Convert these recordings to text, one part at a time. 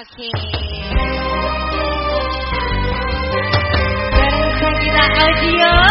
Kita audio.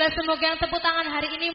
Alhamdulillah semoga yang tepuk tangan hari ini